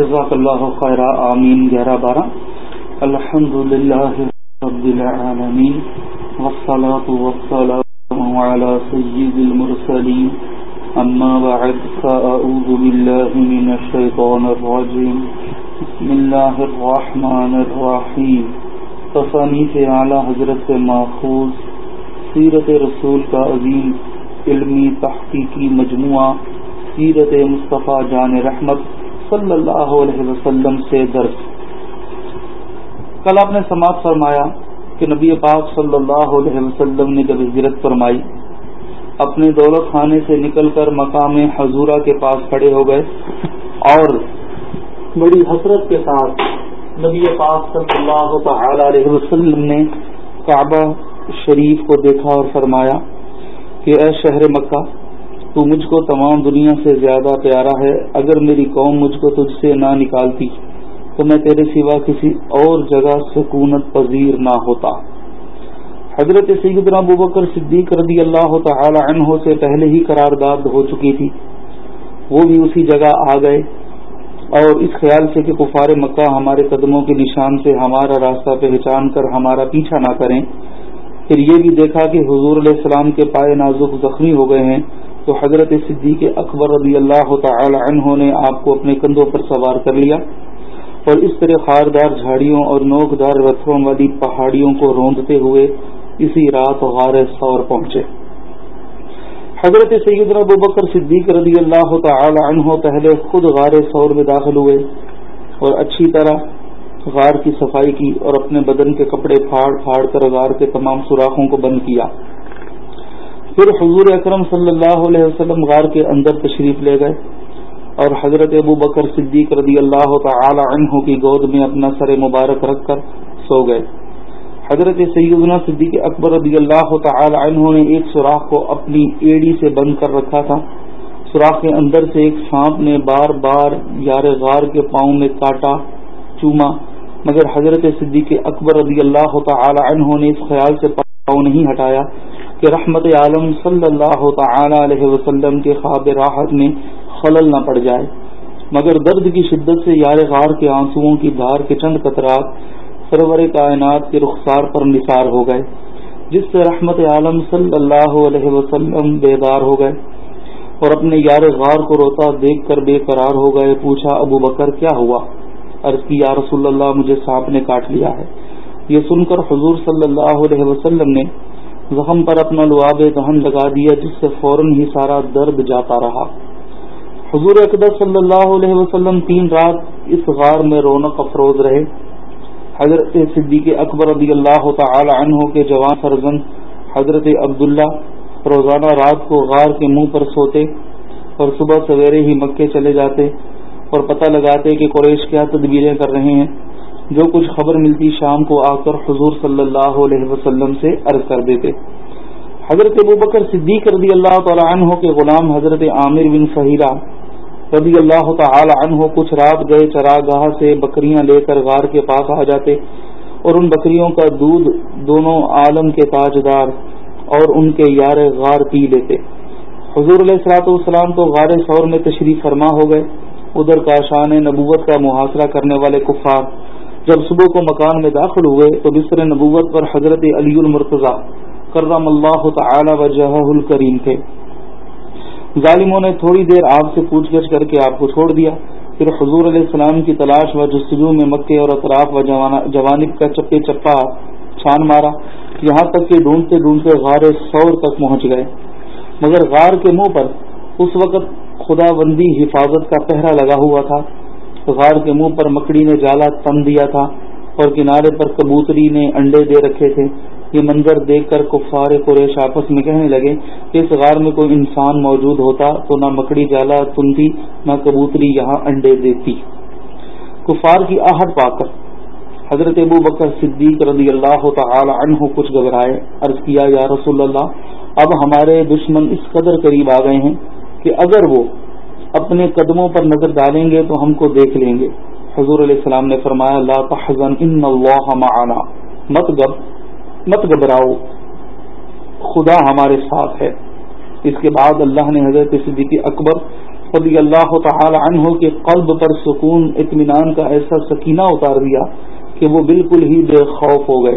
جزاک اللہ خیر آمین، گیارہ بارہ۔ الحمد للہ رب العالمین، والصلاة والسلام على سید المرسلین۔ اما بعد فأعوذ باللہ من الشیطان الرجیم۔ بسم اللہ الرحمن الرحیم۔ تصانیف اعلی حضرت سے ماخوذ، سیرت رسول کا عظیم علمی تحقیقی مجموعہ، سیرت مصطفیٰ جان رحمت صلی اللہ علیہ وسلم سے درس۔ کل آپ نے سماعت فرمایا کہ نبی پاک صلی اللہ علیہ وسلم نے جب ہجرت فرمائی، اپنے دولت خانے سے نکل کر مقام حضورہ کے پاس کھڑے ہو گئے اور بڑی حسرت کے ساتھ نبی پاک صلی اللہ تعالی علیہ وسلم نے کعبہ شریف کو دیکھا اور فرمایا کہ اے شہر مکہ تو مجھ کو تمام دنیا سے زیادہ پیارا ہے۔ اگر میری قوم مجھ کو تجھ سے نہ نکالتی، تو میں تیرے سوا کسی اور جگہ سکونت پذیر نہ ہوتا۔ حضرت سیدنا ابو بکر صدیق رضی اللہ تعالی عنہ سے پہلے ہی قرارداد ہو چکی تھی۔ وہ بھی اسی جگہ آ گئے۔ اور اس خیال سے کہ کفار مکہ ہمارے قدموں کے نشان سے ہمارا راستہ پہچان کر ہمارا پیچھا نہ کریں۔ پھر یہ بھی دیکھا کہ حضور علیہ السلام کے پائے نازک زخمی ہو گئے ہیں۔ تو حضرت صدیق اکبر رضی اللہ تعالی عنہ نے آپ کو اپنے کندھوں پر سوار کر لیا اور اس طرح خاردار جھاڑیوں اور نوک دار والی پہاڑیوں کو روندتے ہوئے اسی رات غار سور پہنچے۔ حضرت سید ابو بکر صدیق رضی اللہ تعالی عنہ پہلے خود غار سور میں داخل ہوئے اور اچھی طرح غار کی صفائی کی اور اپنے بدن کے کپڑے پھاڑ پھاڑ کر غار کے تمام سوراخوں کو بند کیا۔ پھر حضور اکرم صلی اللہ علیہ وسلم غار کے اندر تشریف لے گئے اور حضرت ابو بکر صدیق رضی اللہ تعالی عنہ کی گود میں اپنا سر مبارک رکھ کر سو گئے۔ حضرت سیدنا صدیق اکبر رضی اللہ تعالی عنہ نے ایک سوراخ کو اپنی ایڑی سے بند کر رکھا تھا۔ سوراخ کے اندر سے ایک سانپ نے بار بار یار غار کے پاؤں میں کاٹا، چوما، مگر حضرت صدیق اکبر رضی اللہ تعالی عنہ نے اس خیال سے پاؤں نہیں ہٹایا۔ کہ رحمت عالم صلی اللہ تعالی علیہ وسلم کے خواب راحت میں خلل نہ پڑ جائے۔ مگر درد کی شدت سے یار غار کے آنسوؤں کی دھار کے چند قطرات سرور کائنات کے رخسار پر نثار ہو گئے، جس سے رحمت عالم صلی اللہ علیہ وسلم بیدار ہو گئے۔ اور اپنے یار غار کو روتا دیکھ کر بے قرار ہو گئے، پوچھا، ابو بکر، کیا ہوا؟ عرض کی، یا رسول اللہ، مجھے سانپ نے کاٹ لیا ہے۔ یہ سن کر حضور صلی اللہ علیہ وسلم نے زخم پر اپنا لعاب دہن لگا دیا، جس سے فوراً ہی سارا درد جاتا رہا۔ حضور اقدر صلی اللہ علیہ وسلم تین رات اس غار میں رونق افروز رہے۔ حضرت صدیق اکبر رضی اللہ تعالی عنہ کے جوان فرزند حضرت عبداللہ روزانہ رات کو غار کے منہ پر سوتے اور صبح سویرے ہی مکے چلے جاتے اور پتہ لگاتے کہ قریش کیا تدبیریں کر رہے ہیں۔ جو کچھ خبر ملتی شام کو آ کر حضور صلی اللہ علیہ وسلم سے عرض کر دیتے۔ حضرت ابو بکر صدیق رضی اللہ تعالی عنہ کے غلام حضرت عامر بن فہیرہ رضی اللہ تعالی عنہ کچھ رات گئے چراگاہ سے بکریاں لے کر غار کے پاس آ جاتے اور ان بکریوں کا دودھ دونوں عالم کے تاجدار اور ان کے یار غار پی لیتے۔ حضور علیہ السلاۃ والسلام تو غار سور میں تشریف فرما ہو گئے۔ ادھر کا شان نبوت کا محاصرہ کرنے والے کفار جب صبح کو مکان میں داخل ہوئے تو بسر نبوت پر حضرت علی المرتضی کرم اللہ تعالی وجہ الکریم تھے۔ ظالموں نے تھوڑی دیر آپ سے پوچھ گچھ کر کے آپ کو چھوڑ دیا۔ پھر حضور علیہ السلام کی تلاش و جستجو میں مکے اور اطراف و جوانب کا چپے چپا چھان مارا۔ یہاں تک کہ ڈھونڈتے ڈھونڈتے غار سور تک پہنچ گئے۔ مگر غار کے منہ پر اس وقت خدا بندی حفاظت کا پہرا لگا ہوا تھا۔ غار کے منہ پر مکڑی نے جالا تن دیا تھا اور کنارے پر کبوتری نے انڈے دے رکھے تھے۔ یہ منظر دیکھ کر کفار قریش آپس میں کہنے لگے کہ اس غار میں کوئی انسان موجود ہوتا تو نہ مکڑی جالا تنتی نہ کبوتری یہاں انڈے دیتی۔ کفار کی آہٹ پا کر حضرت ابو بکر صدیق رضی اللہ تعالی عنہ کچھ گھبرائے، عرض کیا، یا رسول اللہ، اب ہمارے دشمن اس قدر قریب آ گئے ہیں کہ اگر وہ اپنے قدموں پر نظر ڈالیں گے تو ہم کو دیکھ لیں گے۔ حضور علیہ السلام نے فرمایا، لا تحزن، ان اللہ معنا۔ مت گب، مت گھبراؤ۔ خدا ہمارے ساتھ ہے۔ اس کے بعد اللہ نے حضرت صدیق اکبر رضی اللہ تعالی عنہ کے قلب پر سکون، اطمینان کا ایسا سکینہ اتار دیا کہ وہ بالکل ہی بے خوف ہو گئے۔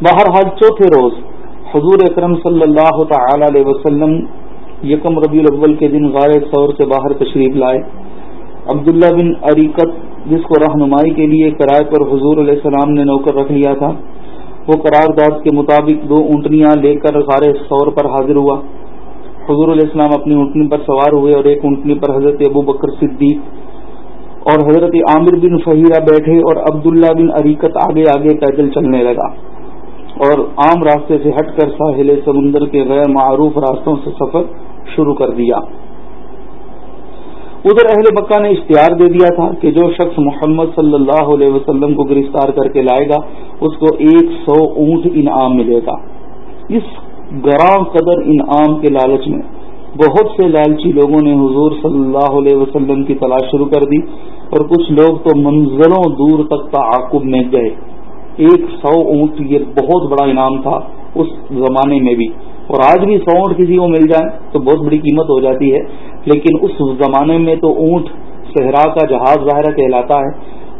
بہرحال چوتھے روز حضور اکرم صلی اللہ تعالی علیہ وسلم یکم ربیع الاول کے دن غار طور سے باہر تشریف لائے۔ عبداللہ بن عریقت جس کو رہنمائی کے لیے کرائے پر حضور علیہ السلام نے نوکر رکھ لیا تھا، وہ قرارداد کے مطابق دو اونٹنیاں لے کر غار سور پر حاضر ہوا۔ حضور علیہ السلام اپنی اونٹنی پر سوار ہوئے اور ایک اونٹنی پر حضرت ابو بکر صدیق اور حضرت عامر بن فہیرہ بیٹھے اور عبداللہ بن عریقت آگے آگے پیدل چلنے لگا اور عام راستے سے ہٹ کر ساحل سمندر کے غیر معروف راستوں سے سفر شروع کر دیا۔ ادھر اہل مکہ نے اشتہار دے دیا تھا کہ جو شخص محمد صلی اللہ علیہ وسلم کو گرفتار کر کے لائے گا، اس کو ایک سو اونٹ انعام ملے گا۔ اس گراں قدر انعام کے لالچ میں بہت سے لالچی لوگوں نے حضور صلی اللہ علیہ وسلم کی تلاش شروع کر دی اور کچھ لوگ تو منظروں دور تک تعاقب میں گئے۔ ایک سو اونٹ یہ بہت بڑا انعام تھا اس زمانے میں بھی۔ اور آج بھی سو اونٹ کسی کو مل جائے تو بہت بڑی قیمت ہو جاتی ہے، لیکن اس زمانے میں تو اونٹ صحرا کا جہاز ظاہرہ کہلاتا ہے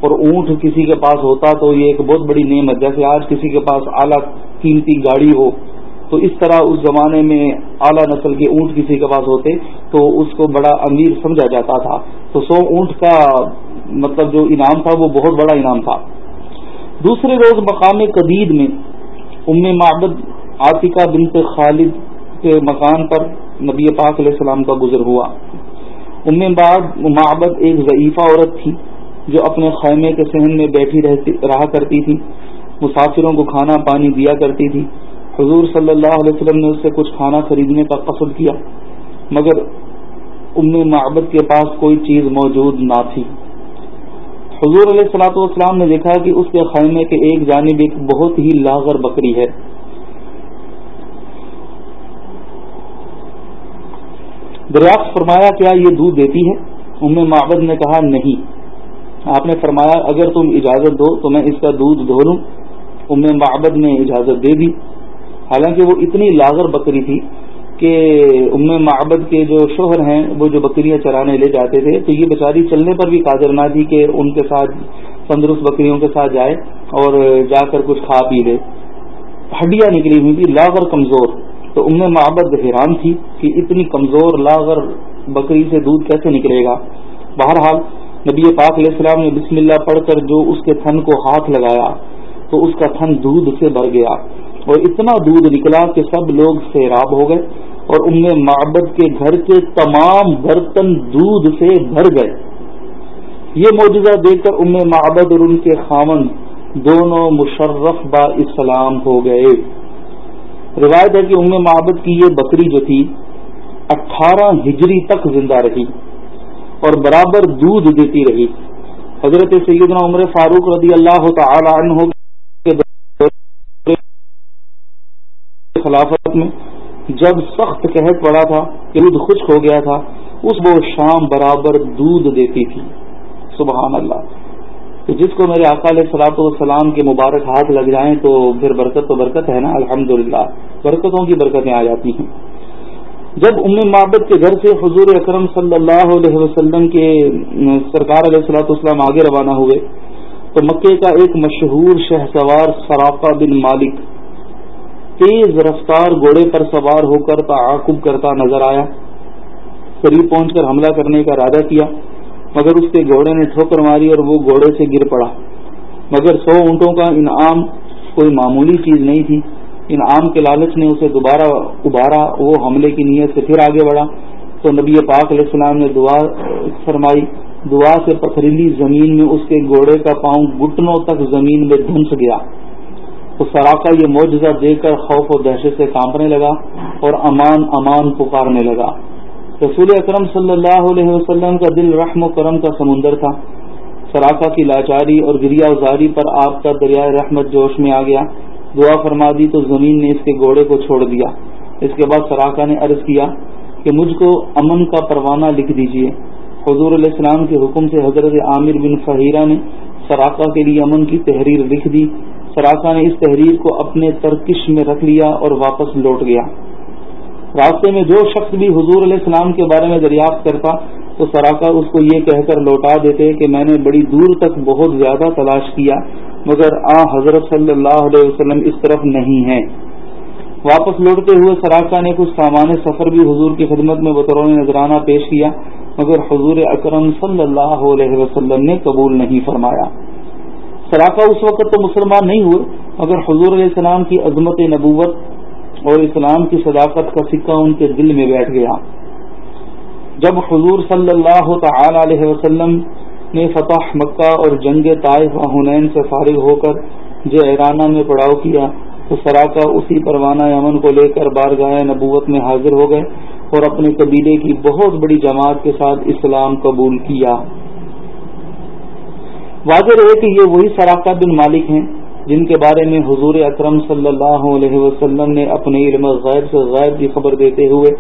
اور اونٹ کسی کے پاس ہوتا تو یہ ایک بہت بڑی نعمت، جیسے آج کسی کے پاس اعلیٰ قیمتی گاڑی ہو تو اس طرح اس زمانے میں اعلیٰ نسل کے اونٹ کسی کے پاس ہوتے تو اس کو بڑا امیر سمجھا جاتا تھا۔ تو سو اونٹ کا مطلب جو انعام تھا وہ بہت بڑا انعام تھا۔ دوسرے روز مقام قدید میں ام معبد عاطقہ بنت خالد کے مکان پر نبی پاک علیہ السلام کا گزر ہوا۔ ام بعد معبد ایک ضعیفہ عورت تھی جو اپنے خیمے کے سہن میں بیٹھی رہتی رہا کرتی تھی۔ مسافروں کو کھانا پانی دیا کرتی تھی۔ حضور صلی اللہ علیہ وسلم نے اس سے کچھ کھانا خریدنے کا قصد کیا، مگر ام معبد کے پاس کوئی چیز موجود نہ تھی۔ حضور علیہ السلاۃ والسلام نے دیکھا کہ اس کے خیمے کے ایک جانب ایک بہت ہی لاغر بکری ہے۔ دریافت فرمایا، کیا یہ دودھ دیتی ہے؟ ام معبد نے کہا، نہیں۔ آپ نے فرمایا، اگر تم اجازت دو تو میں اس کا دودھ دھو لوں۔ ام معبد نے اجازت دے دی۔ حالانکہ وہ اتنی لاغر بکری تھی کہ ام معبد کے جو شوہر ہیں، وہ جو بکریاں چرانے لے جاتے تھے، تو یہ بیچاری چلنے پر بھی قادر نہ تھی کہ ان کے ساتھ تندرست بکریوں کے ساتھ جائے اور جا کر کچھ کھا پی لے۔ ہڈیاں نکلی ہوئی تھی لاغر کمزور۔ تو ام معبد حیران تھی کہ اتنی کمزور لاغر بکری سے دودھ کیسے نکلے گا؟ بہرحال، نبی پاک علیہ السلام نے بسم اللہ پڑھ کر جو اس کے تھن کو ہاتھ لگایا، تو اس کا تھن دودھ سے بھر گیا اور اتنا دودھ نکلا کہ سب لوگ سیراب ہو گئے اور ام معبد کے گھر کے تمام برتن دودھ سے بھر گئے۔ یہ معجزہ دیکھ کر ام معبد اور ان کے خامن دونوں مشرف با اسلام ہو گئے۔ روایت ہے کہ ام معبد کی یہ بکری جو تھی، اٹھارہ ہجری تک زندہ رہی اور برابر دودھ دیتی رہی۔ حضرت سیدنا عمر فاروق رضی اللہ تعالی عنہ کے خلافت میں جب سخت قحط پڑا تھا کہ دودھ خشک ہو گیا تھا، اس وہ شام برابر دودھ دیتی تھی۔ سبحان اللہ۔ تو جس کو میرے آقا علیہ سلاط والسلام کے مبارک ہاتھ لگ جائیں تو پھر برکت تو برکت ہے نا الحمد برکتوں کی برکتیں آ جاتی ہیں۔ جب ام معبد کے گھر سے حضور اکرم صلی اللہ علیہ وسلم کے سرکار علیہ السلاۃ والسلام آگے روانہ ہوئے، تو مکے کا ایک مشہور شہ سوار سراقہ بن مالک تیز رفتار گھوڑے پر سوار ہو کر تعاقب کرتا نظر آیا۔ قریب پہنچ کر حملہ کرنے کا ارادہ کیا۔ مگر اس کے گھوڑے نے ٹھوکر ماری اور وہ گھوڑے سے گر پڑا۔ مگر سو اونٹوں کا انعام کوئی معمولی چیز نہیں تھی۔ انعام کے لالچ نے اسے دوبارہ ابارا وہ حملے کی نیت سے پھر آگے بڑھا۔ تو نبی پاک علیہ السلام نے دعا فرمائی، دعا سے پتھریلی زمین میں اس کے گھوڑے کا پاؤں گٹنوں تک زمین میں دھنس گیا۔ تو سراقا یہ معجزہ دیکھ کر خوف و دہشت سے کانپنے لگا اور امان امان پکارنے لگا۔ رسول اکرم صلی اللہ علیہ وسلم کا دل رحم و کرم کا سمندر تھا۔ سراقہ کی لاچاری اور گریا ازاری پر آپ کا دریائے رحمت جوش میں آ گیا۔ دعا فرما دی تو زمین نے اس کے گھوڑے کو چھوڑ دیا۔ اس کے بعد سراقہ نے عرض کیا کہ مجھ کو امن کا پروانہ لکھ دیجیے حضور علیہ السلام کے حکم سے حضرت عامر بن فہیرہ نے سراقہ کے لیے امن کی تحریر لکھ دی۔ سراقہ نے اس تحریر کو اپنے ترکش میں رکھ لیا اور واپس لوٹ گیا۔ راستے میں جو شخص بھی حضور علیہ السلام کے بارے میں دریافت کرتا تو سراکا اس کو یہ کہہ کر لوٹا دیتے کہ میں نے بڑی دور تک بہت زیادہ تلاش کیا، مگر آ، حضرت صلی اللہ علیہ وسلم اس طرف نہیں ہیں۔ واپس لوٹتے ہوئے سراکا نے کچھ سامان سفر بھی حضور کی خدمت میں بطور نذرانہ پیش کیا، مگر حضور اکرم صلی اللہ علیہ وسلم نے قبول نہیں فرمایا۔ سراکا اس وقت تو مسلمان نہیں ہوئے، مگر حضور علیہ السلام کی عظمت نبوت اور اسلام کی صداقت کا سکہ ان کے دل میں بیٹھ گیا۔ جب حضور صلی اللہ تعالی علیہ وسلم نے فتح مکہ اور جنگ طائف و حنین سے فارغ ہو کر جیرانہ میں پڑاؤ کیا، تو سراکا اسی پروانہ امن کو لے کر بارگاہ نبوت میں حاضر ہو گئے اور اپنے قبیلے کی بہت بڑی جماعت کے ساتھ اسلام قبول کیا۔ واضح رہے کہ یہ وہی سراکا بن مالک ہیں جن کے بارے میں حضور اکرم صلی اللہ علیہ وسلم نے اپنے علم غیر سے غیر کی خبر دیتے ہوئے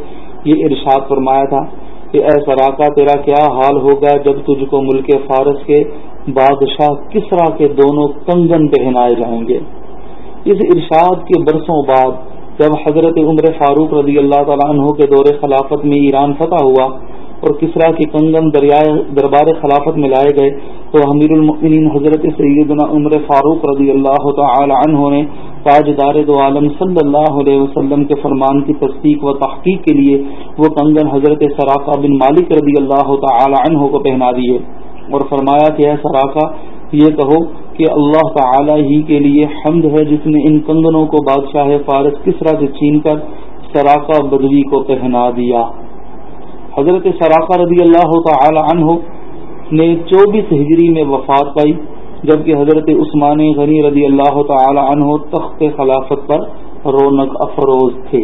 یہ ارشاد فرمایا تھا کہ اے سراکا، تیرا کیا حال ہوگا جب تجھ کو ملک فارس کے بادشاہ کسرا کے دونوں کنگن پہنائے جائیں گے؟ اس ارشاد کے برسوں بعد جب حضرت عمر فاروق رضی اللہ تعالیٰ عنہ کے دور خلافت میں ایران فتح ہوا اور کسرا کے کنگن دریائے دربار خلافت میں لائے گئے۔ تو امیر المؤمنین حضرت سیدنا عمر فاروق رضی اللہ تعالی عنہ نے تاج دار دو عالم صلی اللہ علیہ وسلم کے فرمان کی تصدیق و تحقیق کے لیے وہ کنگن حضرت سراقہ بن مالک رضی اللہ تعالی عنہ کو پہنا دیے اور فرمایا کہ اے سراقہ یہ کہو کہ اللہ تعالی ہی کے لیے حمد ہے جس نے ان کنگنوں کو بادشاہ فارس کسرا سے چھین کر سراقہ بدوی کو پہنا دیا۔ حضرت سراقہ رضی اللہ تعالی عنہ نے چوبیس ہجری میں وفات پائی، جبکہ حضرت عثمان غنی رضی اللہ تعالی عنہ تخت خلافت پر رونق افروز تھے۔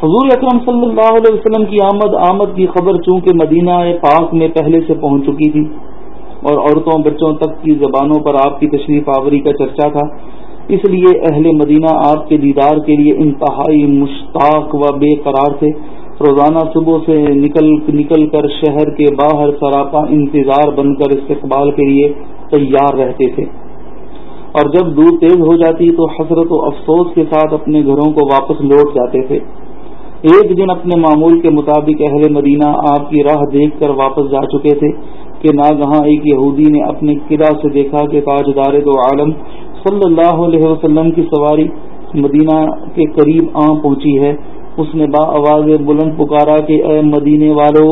حضور اکرم صلی اللہ علیہ وسلم کی آمد آمد کی خبر چونکہ مدینہ پاک میں پہلے سے پہنچ چکی تھی اور عورتوں بچوں تک کی زبانوں پر آپ کی تشریف آوری کا چرچا تھا، اس لیے اہل مدینہ آپ کے دیدار کے لیے انتہائی مشتاق و بے قرار تھے۔ روزانہ صبح سے نکل نکل کر شہر کے باہر سراپا انتظار بن کر استقبال کے لیے تیار رہتے تھے۔ اور جب دور تیز ہو جاتی تو حسرت و افسوس کے ساتھ اپنے گھروں کو واپس لوٹ جاتے تھے۔ ایک دن اپنے معمول کے مطابق اہل مدینہ آپ کی راہ دیکھ کر واپس جا چکے تھے کہ نہ جہاں ایک یہودی نے اپنے قلعہ سے دیکھا کہ تاجدار دو عالم صلی اللہ علیہ وسلم کی سواری مدینہ کے قریب آ پہنچی ہے۔ اس نے با آواز بلند پکارا کہ اے مدینے والو،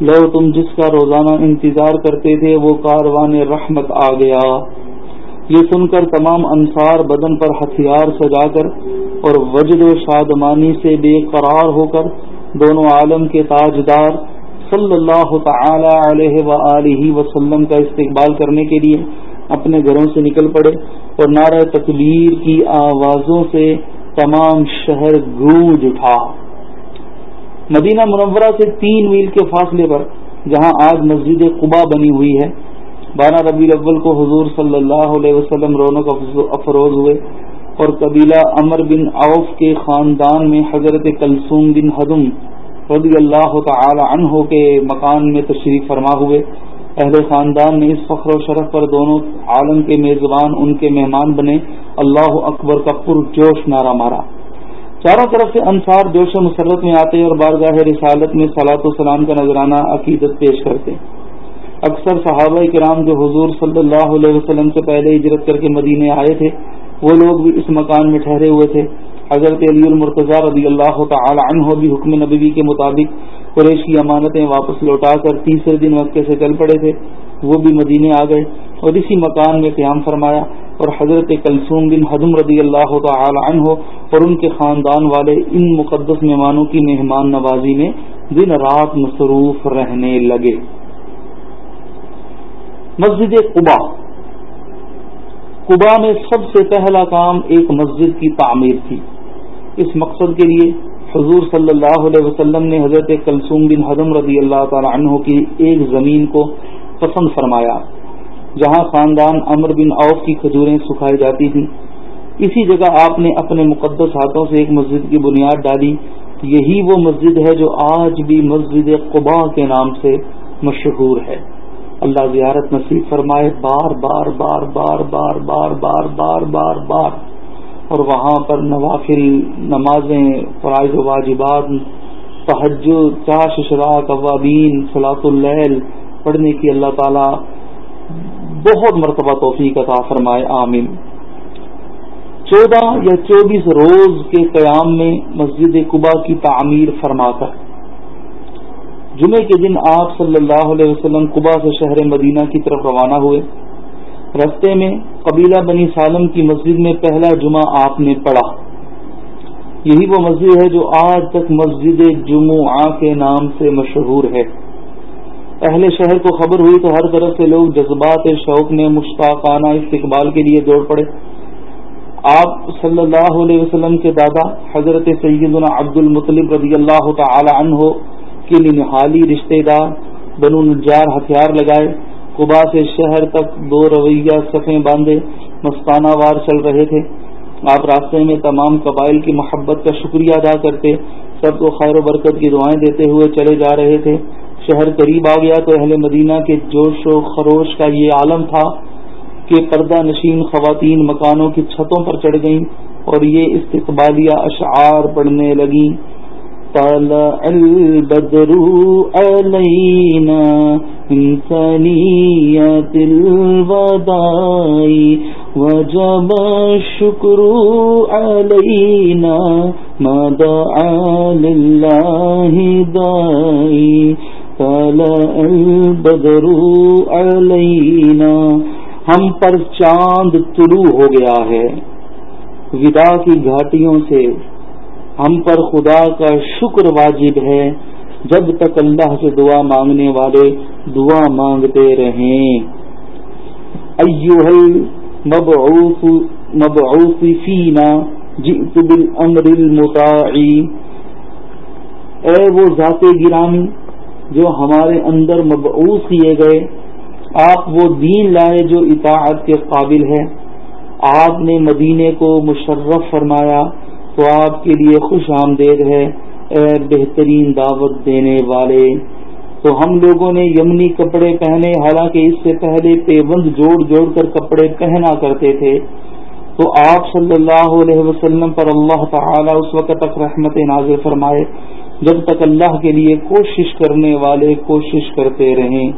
لو تم جس کا روزانہ انتظار کرتے تھے، وہ کاروان رحمت آ گیا۔ یہ سن کر تمام انصار بدن پر ہتھیار سجا کر اور وجد و شادمانی سے بے قرار ہو کر دونوں عالم کے تاجدار صلی اللہ تعالی علیہ و وسلم کا استقبال کرنے کے لیے اپنے گھروں سے نکل پڑے اور نعرہ تکبیر کی آوازوں سے تمام شہر گونج اٹھا۔ مدینہ منورہ سے تین میل کے فاصلے پر، جہاں آج مسجد قبا بنی ہوئی ہے بارہ ربی الاول کو حضور صلی اللہ علیہ وسلم رونق افروز ہوئے اور قبیلہ امر بن عوف کے خاندان میں حضرت کلثوم بن حدم رضی اللہ تعالی عنہ کے مکان میں تشریف فرما ہوئے۔ اہل خاندان نے اس فخر و شرف پر دونوں عالم کے میزبان، ان کے مہمان بنے۔ اللہ اکبر کا پر جوش نعرہ مارا۔ چاروں طرف سے انصار جوش و مسرت میں آتے اور بارگاہ رسالت میں سلاط و سلام کا نذرانہ عقیدت پیش کرتے۔ اکثر صحابہ کرام جو حضور صلی اللہ علیہ وسلم سے پہلے ہجرت کر کے مدینے آئے تھے، وہ لوگ بھی اس مکان میں ٹھہرے ہوئے تھے۔ حضرت علی المرتضی رضی اللہ تعالی عنہ بھی حکم نبوی کے مطابق قریش کی امانتیں واپس لوٹا کر تیسرے دن مکے سے چل پڑے تھے۔ وہ بھی مدینے آ گئے اور اسی مکان میں قیام فرمایا اور حضرت کلثوم بن حدم رضی اللہ تعالی عنہ اور ان کے خاندان والے ان مقدس مہمانوں کی مہمان نوازی میں دن رات مصروف رہنے لگے۔ مسجد قبا۔ قبا میں سب سے پہلا کام ایک مسجد کی تعمیر تھی۔ اس مقصد کے لیے حضور صلی اللہ علیہ وسلم نے حضرت کلثوم بن حضم رضی اللہ تعالی عنہ کی ایک زمین کو پسند فرمایا جہاں خاندان امر بن اوف کی کھجوریں سکھائی جاتی تھیں اسی جگہ آپ نے اپنے مقدس ہاتھوں سے ایک مسجد کی بنیاد ڈالی یہی وہ مسجد ہے جو آج بھی مسجد قبا کے نام سے مشہور ہے اللہ زیارت نصیب فرمائے بار بار بار بار بار بار بار بار بار بار اور وہاں پر نوافل، نمازیں، فرائض و واجبات تحجد چاش شراک قوابین فلاط اللیل، پڑھنے کی اللہ تعالی بہت مرتبہ توفیق عطا فرمائے، آمین۔ چودہ یا چوبیس روز کے قیام میں مسجد قبا کی تعمیر فرما کر جمعے کے دن آپ صلی اللہ علیہ وسلم قبا سے شہر مدینہ کی طرف روانہ ہوئے۔ رستے میں قبیلہ بنی سالم کی مسجد میں پہلا جمعہ آپ نے پڑھا۔ یہی وہ مسجد ہے جو آج تک مسجد جمعہ کے نام سے مشہور ہے۔ اہل شہر کو خبر ہوئی تو ہر طرف سے لوگ جذبات شوق میں مشتاقانہ استقبال کے لیے دوڑ پڑے۔ آپ صلی اللہ علیہ وسلم کے دادا حضرت سیدنا عبد المطلب رضی اللہ تعالی عنہ کے نحالی رشتہ دار بنو نجار ہتھیار لگائے۔ قبا سے شہر تک دو رویہ صفیں باندھے، مستانہ وار چل رہے تھے۔ آپ راستے میں تمام قبائل کی محبت کا شکریہ ادا کرتے، سب کو خیر و برکت کی دعائیں دیتے ہوئے چلے جا رہے تھے۔ شہر قریب آ گیا تو اہل مدینہ کے جوش و خروش کا یہ عالم تھا کہ پردہ نشین خواتین مکانوں کی چھتوں پر چڑھ گئیں اور یہ استقبالیہ اشعار پڑھنے لگیں۔ طلع البدر علينا من ثنية الوداع وجب الشكر علينا ما دعا لله داعي. طلع البدر علينا. ہم پر چاند طلوع ہو گیا ہے. ودا کی گھاٹیوں سے ہم پر خدا کا شکر واجب ہے۔ جب تک اللہ سے دعا مانگنے والے دعا مانگتے رہیں۔ مبعوث مبعوث فینا جئت بالامر المطاعی۔ اے وہ ذات گرامی جو ہمارے اندر مبعوث کیے گئے، آپ وہ دین لائے جو اطاعت کے قابل ہے۔ آپ نے مدینے کو مشرف فرمایا۔ تو آپ کے لیے خوش آمدید ہے، اے بہترین دعوت دینے والے۔ تو ہم لوگوں نے یمنی کپڑے پہنے، حالانکہ اس سے پہلے پیبند جوڑ جوڑ کر کپڑے پہنا کرتے تھے۔ تو آپ صلی اللہ علیہ وسلم پر اللہ تعالی اس وقت تک رحمت نازر فرمائے، جب تک اللہ کے لیے کوشش کرنے والے کوشش کرتے رہیں۔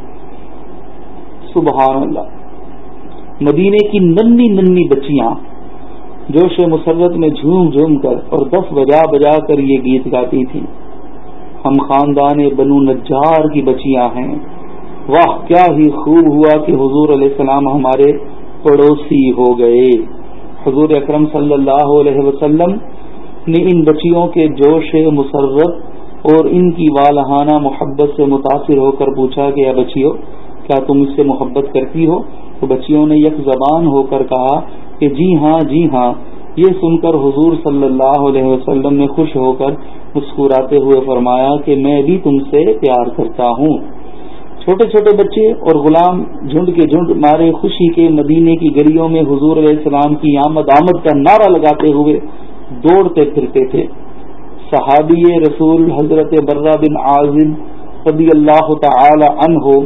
سبحان اللہ۔ مدینے کی ننی ننی بچیاں جوش مسرت میں جھوم جھوم کر اور دس بجا بجا کر یہ گیت گاتی تھی۔ ہم خاندان بنو نجار کی بچیاں ہیں۔ واہ، کیا ہی خوب ہوا کہ حضور علیہ السلام ہمارے پڑوسی ہو گئے۔ حضور اکرم صلی اللہ علیہ وسلم نے ان بچیوں کے جوش مسرت اور ان کی والہانہ محبت سے متاثر ہو کر پوچھا کہ بچیوں کیا تم اس سے محبت کرتی ہو؟ تو بچیوں نے یک زبان ہو کر کہا کہ جی ہاں جی ہاں یہ سن کر حضور صلی اللہ علیہ وسلم نے خوش ہو کر مسکراتے ہوئے فرمایا کہ میں بھی تم سے پیار کرتا ہوں۔ چھوٹے چھوٹے بچے اور غلام جھنڈ کے جھنڈ مارے خوشی کے مدینے کی گلیوں میں حضور علیہ السلام کی آمد آمد کا نعرہ لگاتے ہوئے دوڑتے پھرتے تھے۔ صحابی رسول حضرت برہ بن عازم رضی اللہ تعالی عنہ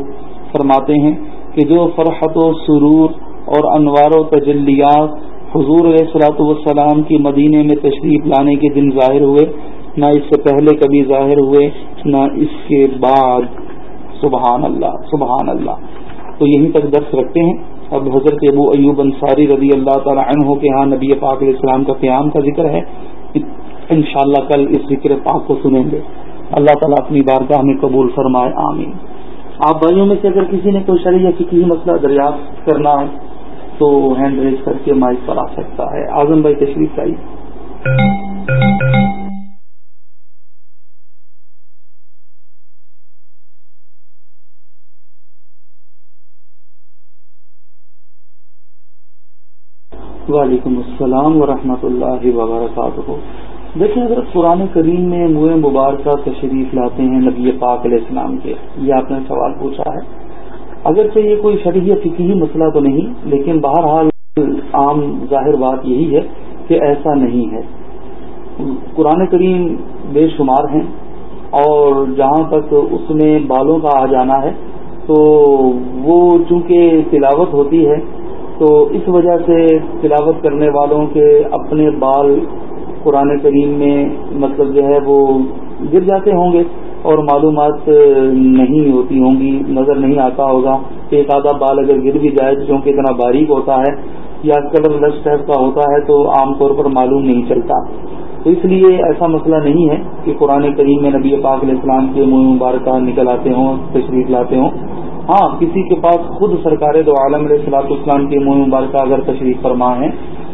فرماتے ہیں کہ جو فرحت و سرور اور انوار و تجلیات حضور علیہ صلاحت والسلام کی مدینے میں تشریف لانے کے دن ظاہر ہوئے، نہ اس سے پہلے کبھی ظاہر ہوئے، نہ اس کے بعد۔ سبحان اللہ سبحان اللہ۔ تو یہیں تک درس رکھتے ہیں۔ اب حضرت ابو ایوب انصاری رضی اللہ تعالیٰ عنہ کے ہاں نبی پاک علیہ السلام کا قیام کا ذکر ہے۔ انشاءاللہ کل اس ذکر پاک کو سنیں گے۔ اللہ تعالیٰ اپنی بارگاہ میں قبول فرمائے، آمین۔ آپ بھائیوں میں سے اگر کسی نے کوئی شرح یا کسی مسئلہ دریافت کرنا ہے تو ہینڈ ریز کر کے مائک پر آ سکتا ہے۔ اعظم بھائی تشریف آئی وعلیکم السلام ورحمۃ اللہ وبرکاتہ۔ دیکھیں اگر قرآن کریم میں منہ مبارکہ تشریف لاتے ہیں نبی پاک علیہ السلام کے، یہ آپ نے سوال پوچھا ہے۔ اگرچہ یہ کوئی شرعی فکی مسئلہ تو نہیں، لیکن بہرحال عام ظاہر بات یہی ہے کہ ایسا نہیں ہے۔ قرآن کریم بے شمار ہیں اور جہاں تک اس میں بالوں کا آ جانا ہے، تو وہ چونکہ تلاوت ہوتی ہے، تو اس وجہ سے تلاوت کرنے والوں کے اپنے بال قرآن کریم میں مطلب جو ہے وہ گر جاتے ہوں گے۔ اور معلومات نہیں ہوتی ہوں گی، نظر نہیں آتا ہوگا۔ ایک آدھا بال اگر گر بھی جائے تو چونکہ اتنا باریک ہوتا ہے، یا کلر لش ٹائپ کا ہوتا ہے، تو عام طور پر معلوم نہیں چلتا۔ تو اس لیے ایسا مسئلہ نہیں ہے کہ قرآن کریم میں نبی پاک علیہ السلام کے منہ مبارکہ نکل آتے ہوں، تشریف لاتے ہوں۔ ہاں کسی کے پاس خود سرکار دو عالم علیہ السلاط اسلام کے منہ مبارکہ اگر تشریف فرما ہے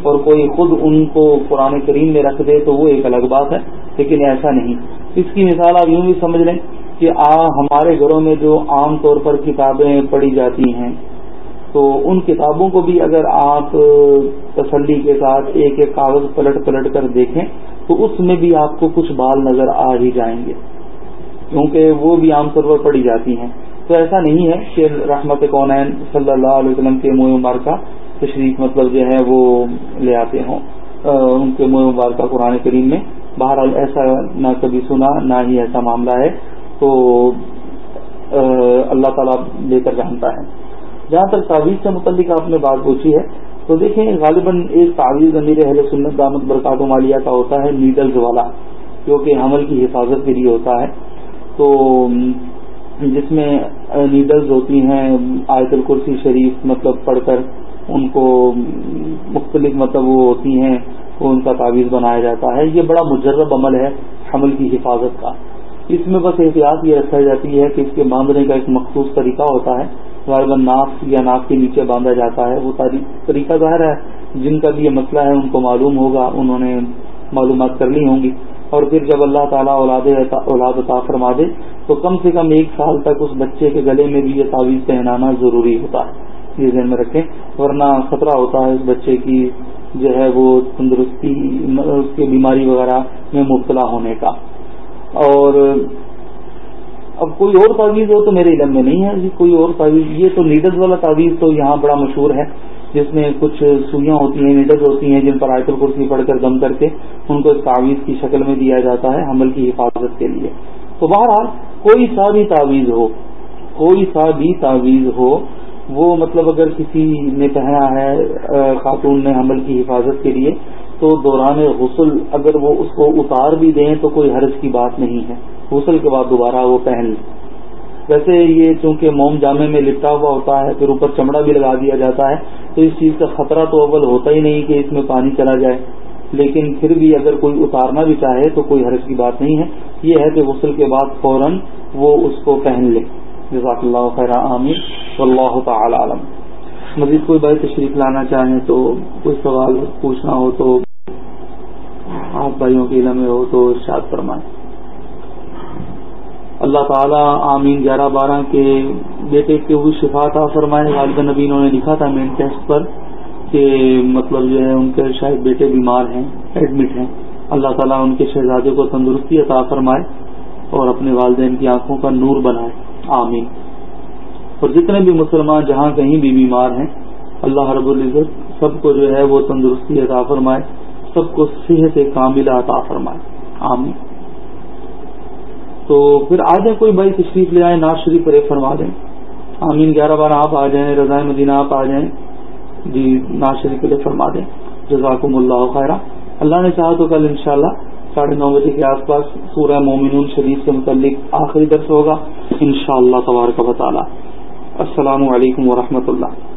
اور کوئی خود ان کو قرآن کریم میں رکھ دے، تو وہ ایک الگ بات ہے۔ لیکن ایسا نہیں۔ اس کی مثال آپ یوں بھی سمجھ لیں کہ آ، ہمارے گھروں میں جو عام طور پر کتابیں پڑھی جاتی ہیں، تو ان کتابوں کو بھی اگر آپ تسلی کے ساتھ ایک ایک کاغذ پلٹ پلٹ کر دیکھیں، تو اس میں بھی آپ کو کچھ بال نظر آ ہی جائیں گے۔ کیونکہ وہ بھی عام طور پر پڑھی جاتی ہیں۔ تو ایسا نہیں ہے کہ رحمت کونین صلی اللہ علیہ وسلم کے منہ مبارکہ تشریف مطلب جو ہے وہ لے آتے ہوں ان کے منہ مبارکہ قرآن کریم میں۔ بہرحال ایسا نہ کبھی سنا، نہ ہی ایسا معاملہ ہے۔ تو اللہ تعالیٰ لے کر جانتا ہے۔ جہاں تک تعویذ سے متعلق آپ نے بات پوچھی ہے، تو دیکھیں غالباً ایک تعویذ امیر اہل سنت دامت برکات مالیہ کا ہوتا ہے نیڈلز والا، جو کہ حمل کی حفاظت کے لیے ہوتا ہے۔ تو، جس میں نیڈلز ہوتی ہیں، آیت الکرسی شریف مطلب پڑھ کر ان کو مختلف مطلب وہ ہوتی ہیں۔ وہ ان کا تعویذ بنایا جاتا ہے۔ یہ بڑا مجرب عمل ہے حمل کی حفاظت کا۔ اس میں بس احتیاط یہ رکھا جاتی ہے کہ اس کے باندھنے کا ایک مخصوص طریقہ ہوتا ہے۔ غالباً ناف یا ناف کے نیچے باندھا جاتا ہے۔ وہ طریقہ ظاہر ہے۔ جن کا بھی یہ مسئلہ ہے، ان کو معلوم ہوگا۔ انہوں نے معلومات کر لی ہوں گی۔ اور پھر جب اللہ تعالیٰ اولاد اولاد عطا فرما دے، تو کم سے کم ایک سال تک اس بچے کے گلے میں بھی یہ تعویذ پہنانا ضروری ہوتا ہے۔ یہ ذہن میں رکھیں، ورنہ خطرہ ہوتا ہے اس بچے کی جو ہے وہ تندرستی اس کی بیماری وغیرہ میں مبتلا ہونے کا۔ اور اب کوئی اور تعویذ ہو تو میرے علم میں نہیں ہے۔ جی کوئی اور تعویذ، یہ تو نیڈل والا تعویذ تو یہاں بڑا مشہور ہے، جس میں کچھ سوئیاں ہوتی ہیں نیڈل ہوتی ہیں، جن پر آیت الکرسی پڑھ کر دم کر کے ان کو تعویذ کی شکل میں دیا جاتا ہے حمل کی حفاظت کے لیے۔ تو بہرحال، کوئی سا بھی تعویذ ہو، کوئی سا بھی تعویذ ہو وہ مطلب اگر کسی نے پہنا ہے خاتون نے حمل کی حفاظت کے لیے، تو دوران غسل اگر وہ اس کو اتار بھی دیں تو کوئی حرض کی بات نہیں ہے۔ غسل کے بعد دوبارہ وہ پہن لیں۔ ویسے یہ چونکہ موم جامع میں لپٹا ہوا ہوتا ہے، پھر اوپر چمڑا بھی لگا دیا جاتا ہے، تو اس چیز کا خطرہ تو اول ہوتا ہی نہیں کہ اس میں پانی چلا جائے۔ لیکن پھر بھی اگر کوئی اتارنا بھی چاہے تو کوئی حرض کی بات نہیں ہے۔ یہ ہے کہ غسل کے بعد فوراً وہ اس کو پہن لے۔ جزاک اللہ خیر عامر اللہ تعالی عالم۔ مزید کوئی بھائی تشریف لانا چاہیں تو، کوئی سوال پوچھنا ہو تو، آپ بھائیوں کے علم میں ہو تو ارشاد فرمائیں۔ اللہ تعالیٰ، آمین۔ گیارہ بارہ کے بیٹے کے وہ شفا فرمائے۔ غالب نبی انہوں نے لکھا تھا مین ٹیسٹ پر کہ مطلب جو ہے، ان کے شاید بیٹے بیمار ہیں ایڈمٹ ہیں۔ اللہ تعالیٰ ان کے شہزادے کو تندرستی عطا فرمائے اور اپنے والدین کی آنکھوں کا نور بنائے۔ آمین۔ اور جتنے بھی مسلمان جہاں کہیں بھی بیمار ہیں، اللہ رب العزت سب کو جو ہے وہ تندرستی عطا فرمائے، سب کو صحت کاملہ عطا فرمائے۔ آمین۔ تو پھر آ جائیں کوئی بھائی تشریف لے آئے، ناز شریف پر ایک فرما دیں۔ آمین۔ گیارہ بار آپ آ جائیں رضاء مدینہ آپ آ جائیں۔ جی ناز شریف پر فرما دیں۔ جزاکم اللہ خیرہ اللہ نے چاہا تو کل انشاءاللہ ساڑھے نو بجے کے آس پاس سورہ مومنون شریف سے متعلق آخری درس ہوگا، انشاءاللہ شاء اللہ تبارک و تعالی۔ السلام علیکم ورحمۃ اللہ۔